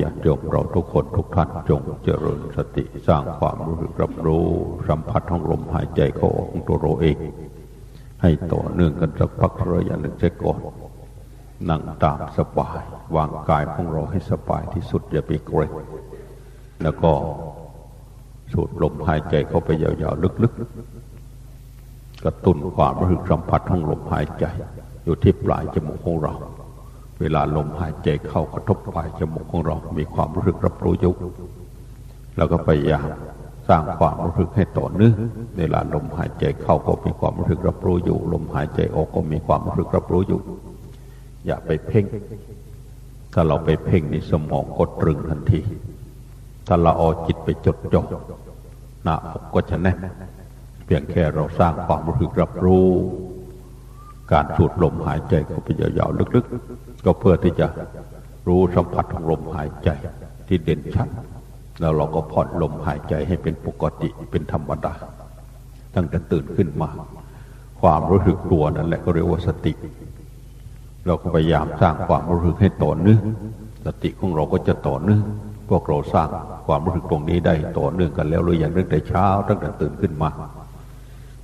ญาติโยมเราทุกคนทุกท่านจงเจริญสติสร้างความรู้สึกรับรู้สัมผัสของลมหายใจเข้าออกตัวเราเอง ให้ต่อเนื่องกันสักพักระยะหนึ่งเสียก่อนนั่งตามสบาย วางกายของเราให้สบายที่สุดอย่าไปเกรงแล้วก็สูดลมหายใจเข้าไปยาวๆลึกๆ กระตุ้นความรู้สึกสัมผัสของลมหายใจ อยู่ที่ปลายจมูกของเรา เวลาลมหายใจเข้ากระทบปลายจมูกของเรา มีความรู้สึกรับรู้ยุกแล้วก็พยายามสร้างความรู้สึกให้ต่อเนื่องเวลาลมหายใจเข้าก็มีความรู้สึกรับรู้อยู่ ลมหายใจออกก็มีความรู้สึกรับรู้อยู่ อย่าไปเพ่ง ถ้าเราไปเพ่งในสมองก็ตรึงทันที ถ้าเราเอาจิตไปจดจ่อหน้าอกก็จะแน่นเพียงแค่เราสร้างความรู้สึกรับรู้ การสูดลมหายใจเข้าไปยาวๆลึกๆ ก็เพื่อที่จะรู้สัมผัสของลมหายใจที่เด่นชัด แล้วเราก็ผ่อนลมหายใจให้เป็นปกติเป็นธรรมดา ตั้งแต่ตื่นขึ้นมา ความรู้สึกตัวนั่นแหละก็เรียกว่าสติ เราก็พยายามสร้างความรู้สึกให้ต่อเนื่องสติของเราก็จะต่อเนื่องพวกเราสร้างความรู้สึกตรงนี้ได้ต่อเนื่องกันแล้วหรืออย่างตั้งแต่เช้าตั้งแต่ตื่นขึ้นมา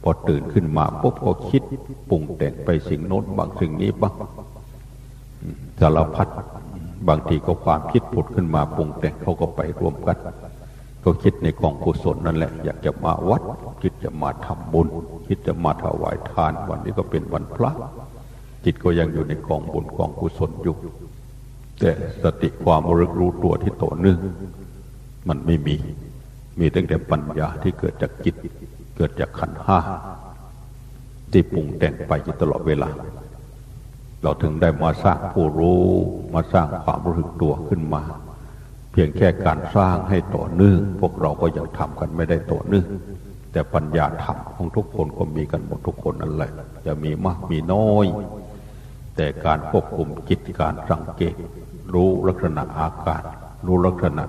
พอตื่นขึ้นมาปุ๊บก็คิดปรุงแต่งไปสิ่งโน้นบางสิ่งนี้บ้างสารพัดบางทีก็ความคิดผุดขึ้นมาปรุงแต่งเขาก็ไปรวมกัน ก็คิดในกองกุศลนั่นแหละ อยากจะมาวัด คิดจะมาทำบุญ คิดจะมาถวายทาน วันนี้ก็เป็นวันพระ จิตก็ยังอยู่ในกองบุญกองกุศลอยู่ แต่สติความรู้รู้ตัวที่ต่อเนื่องมันไม่มี มีตั้งแต่ปัญญาที่เกิดจากจิต กิดจากขันห้าที่ปรุงแต่งไปอยู่ตลอดเวลา เราถึงได้มาสร้างผู้รู้มาสร้างความรู้สึกตัวขึ้นมา เพียงแค่การสร้างให้ต่อเนื่องพวกเราก็ยังทำกันไม่ได้ต่อเนื่องแต่ปัญญาธรรมของทุกคนก็มีกันหมดทุกคนนั่นแหละจะมีมากมีน้อย แต่การควบคุมจิตการสังเกต รู้ลักษณะอาการ รู้ลักษณะ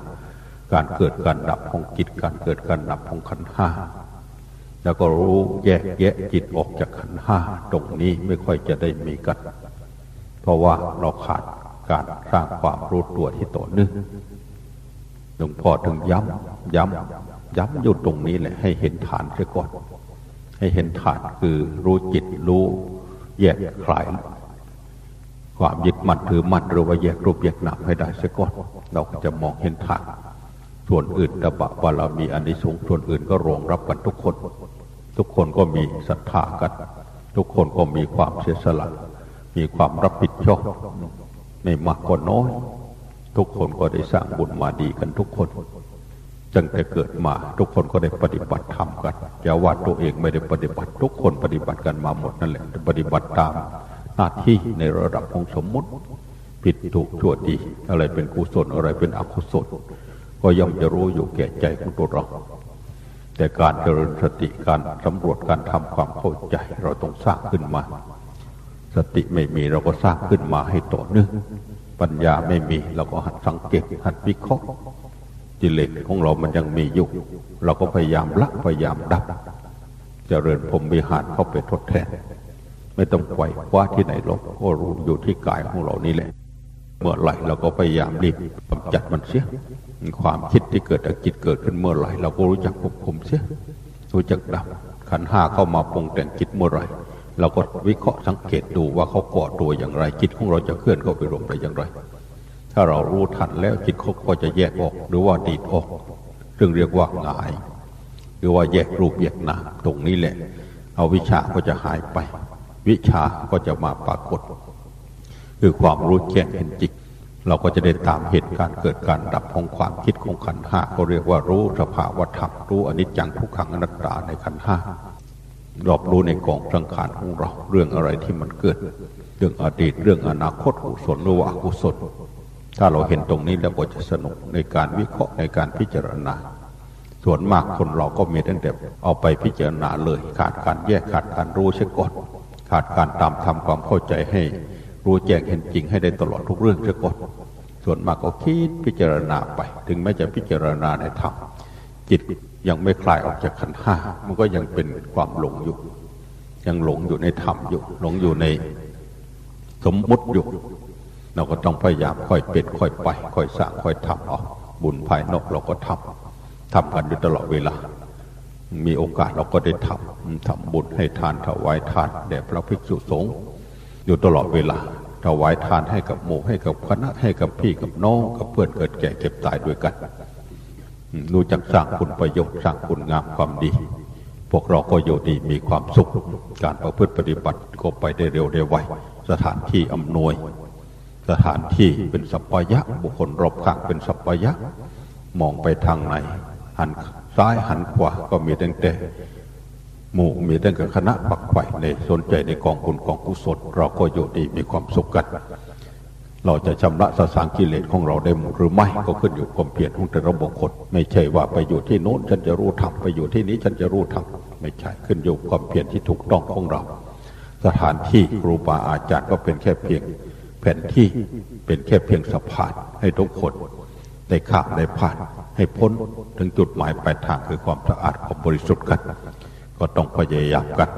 การเกิดการดับของจิตการเกิดการดับของขันห้า แล้วก็รู้แยกแยะจิตออกจากขันห้าตรงนี้ไม่ค่อยจะได้มีกัน เพราะว่าเราขาดการสร้างความรู้ตัวที่ต่อเนื่องหลวงพ่อถึงย้ำย้ำย้ำอยู่ตรงนี้แหละให้เห็นฐานเสียก่อน ให้เห็นฐานคือรู้จิตรู้แยกคลายความยึดมั่นถือมั่นหรือว่าแยกรูปแยกนามให้ได้เสียก่อนเราก็จะมองเห็นฐานส่วนอื่นตบะบารมีอันนี้สูงส่วนอื่นก็รองรับกันทุกคน ทุกคนก็มีศรัทธากัน ทุกคนก็มีความเสียสละ มีความรับผิดชอบไม่มากก็น้อย ทุกคนก็ได้สร้างบุญมาดีกันทุกคนจังแต่เกิดมาทุกคนก็ได้ปฏิบัติธรรมกันอย่าว่าตัวเองไม่ได้ปฏิบัติ ทุกคนปฏิบัติกันมาหมดนั่นแหละปฏิบัติตามหน้าที่ในระดับของสมมุติ ผิดถูกชั่วดี อะไรเป็นกุศลอะไรเป็นอกุศล ก็ย่อมจะรู้อยู่แก่ใจของตัวเรา แต่การเจริญสติการสำรวจการทำความเข้าใจ เราต้องสร้างขึ้นมา สติไม่มีเราก็สร้างขึ้นมาให้ต่อเนื่องปัญญาไม่มีเราก็หัดสังเกตหัดวิเคราะห์จิเลสของเรามันยังมีอยู่เราก็พยายามละพยายามดับเจริญพรมวิหารเข้าไปทดแทน ไม่ต้องไกวคว้าที่ไหนหรอกก็รู้อยู่ที่กายของเรานี่แหละ เมื่อไหร่เราก็พยายามรีบกำจัดมันเสีย ความคิดที่เกิดจากจิตเกิดขึ้นเมื่อไหร่เราก็รู้จักควบคุมเสีย รู้จักดับขันห้าเข้ามาปรุงแต่งจิตเมื่อไหร่เราก็วิเคราะห์สังเกตดูว่าเขาเกาะตัวอย่างไรจิตของเราจะเคลื่อนเข้าไปรวมไปอย่างไร ถ้าเรารู้ทันแล้วจิตเขาก็จะแยกออกหรือว่าดีดออกซึ่งเรียกว่าหงาย หรือว่าแยกรูปแยกนามตรงนี้แหละ เอาวิชาก็จะหายไป วิชาก็จะมาปรากฏ คือความรู้แจ้งเห็นจิตเราก็จะได้ตามเหตุการณ์เกิดการดับของความคิดของขันห้าก็เรียกว่ารู้สภาวธรรมรู้อนิจจังทุกขังอนัตตาในขันห้ารอบรู้ในกองสังขารของเราเรื่องอะไรที่มันเกิด เรื่องอดีตเรื่องอนาคตกุศลหรือว่าอกุศลถ้าเราเห็นตรงนี้แล้วก็จะสนุกในการวิเคราะห์ในการพิจารณา ส่วนมากคนเราก็มีตั้งแต่เอาไปพิจารณาเลย ขาดการแยกขาดการรู้เสียก่อนขาดการตามทำความเข้าใจให้ รู้แจ้งเห็นจริงให้ได้ตลอดทุกเรื่องเสียก่อนส่วนมากก็คิดพิจารณาไป ถึงแม้จะพิจารณาในธรรมจิตยังไม่คลายออกจากขันห้ามันก็ยังเป็นความหลงอยู่ ยังหลงอยู่ในธรรมอยู่ หลงอยู่ในสมมุติอยู่ เราก็ต้องพยายามค่อยเป็นค่อยไป ค่อยสร้างค่อยทำเอาบุญภายนอกเราก็ทำทำกันอยู่ตลอดเวลา มีโอกาสเราก็ได้ทำทำบุญให้ทานถวายทานแด่พระภิกษุสงฆ์ อยู่ตลอดเวลาถวายทานให้กับหมู่ให้กับคณะให้กับพี่กับน้องกับเพื่อนเกิดแก่เก็บตายด้วยกันรู้จักสร้างคุณประโยชน์สร้างคุณงามความดี พวกเราก็อยู่ดีมีความสุข การประพฤติปฏิบัติก็ไปได้เร็วได้ไวสถานที่อำนวย สถานที่เป็นสัพพยะบุคคลรอบข้างเป็นสัพพยะ มองไปทางไหน หันซ้ายหันขวาก็มีตั้งแต่ หมู่มีตั้งแต่คณะปักไฝ่ในสนใจในกองบุญกองกุศลเราก็อยู่ดีมีความสุขกัน เราจะชำระสสางกิเลสของเราได้หรือไม่ก็ขึ้นอยู่ความเพียรของแต่ละบุคคลไม่ใช่ว่าไปอยู่ที่โน้นฉันจะรู้ทำไปอยู่ที่นี้ฉันจะรู้ทำไม่ใช่ขึ้นอยู่ความเพียรที่ถูกต้องของเรา สถานที่ครูบาอาจารย์ก็เป็นแค่เพียงแผนที่เป็นแค่เพียงสะพานให้ทุกคนได้ข้ามได้ผ่านให้พ้นถึงจุดหมายปลายทางคือความสะอาดความบริสุทธิ์กัน ก็ต้องพยายามกัน